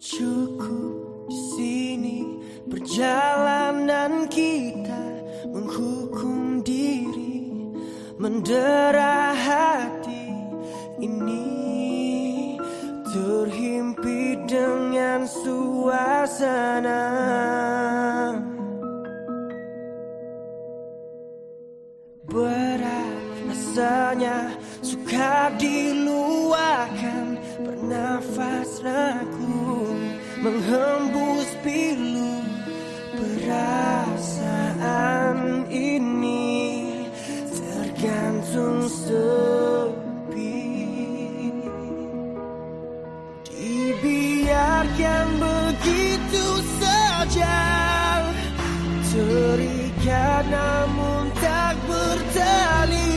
Cukup di sini perjalanan kita menghukum diri, mendera hati rasanya suka diluahkan. Bernafas ragu menghembus pilu Perasaan ini. Tergantung sepi. Dibiarkan begitu saja Terikat namun tak bertali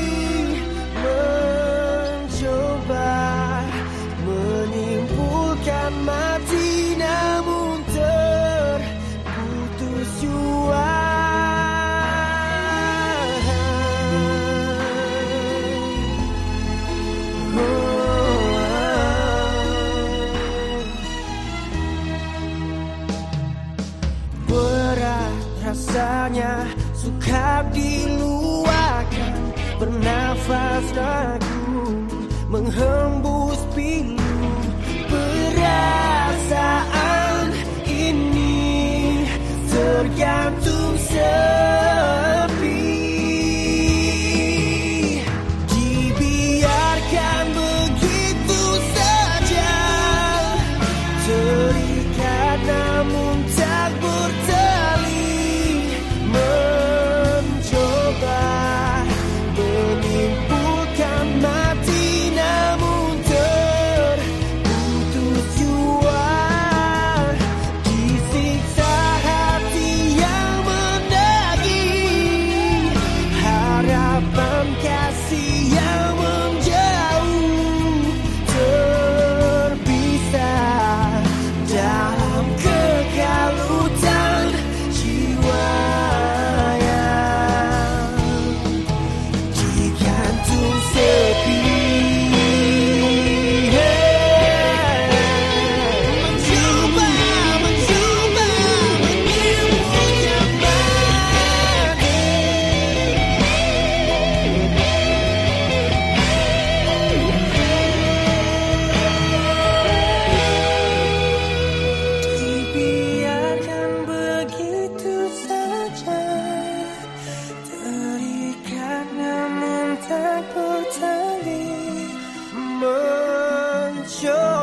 rasanya suka diluahkan Bernafas ragu menghembus pilu Perasaan ini. Tergantung sepi. Dibiarkan begitu saja. Terikat namun tak show.